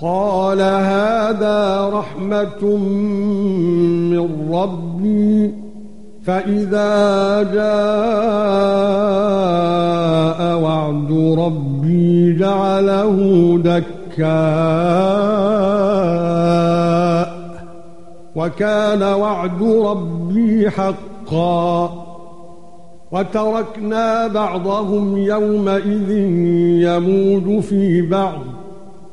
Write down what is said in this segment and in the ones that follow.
قال هذا رحمة من ربي فإذا جاء وعد ربي جعله دكاء وكان وعد ربي حقا. وتركنا بعضهم يومئذ يموج في بعض.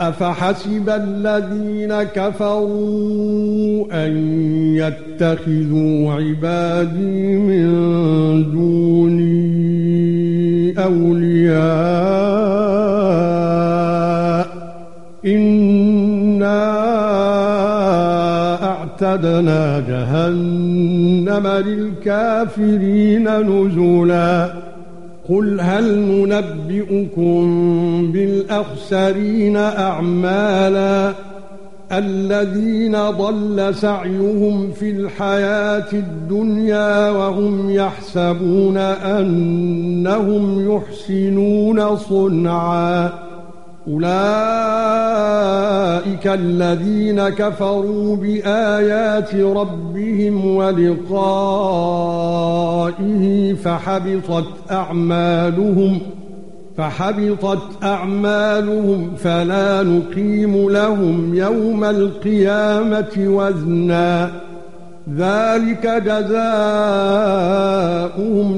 أفحسب الذين كفروا أن يتخذوا عبادي من دوني أولياء إنا أعتدنا جهنم للكافرين نزلا قل هل ننبئكم بالاخسرين اعمالا الذين ضل سعيهم في الحياة الدنيا وهم يحسبون انهم يحسنون صنعا اولئك الذين كفروا بايات ربهم ولقائه فحبطت أعمالهم فحبطت أعمالهم فلا نقيم لهم يوم القيامة وزنا. ذلك جزاؤهم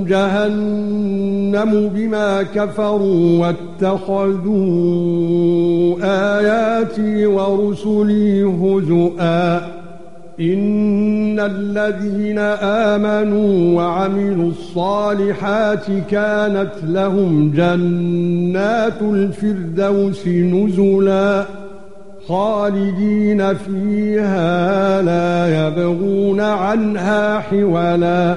جهنم بما كفروا واتخذوا آياتي ورسلي هزؤا. إن الذين آمنوا وعملوا الصالحات كانت لهم جنات الفردوس نزلا خالدين فيها لا يبغون عنها حولا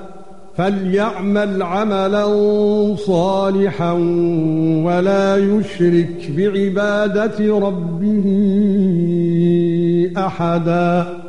فليعمل عملا صالحا ولا يشرك بعبادة ربه أحدا.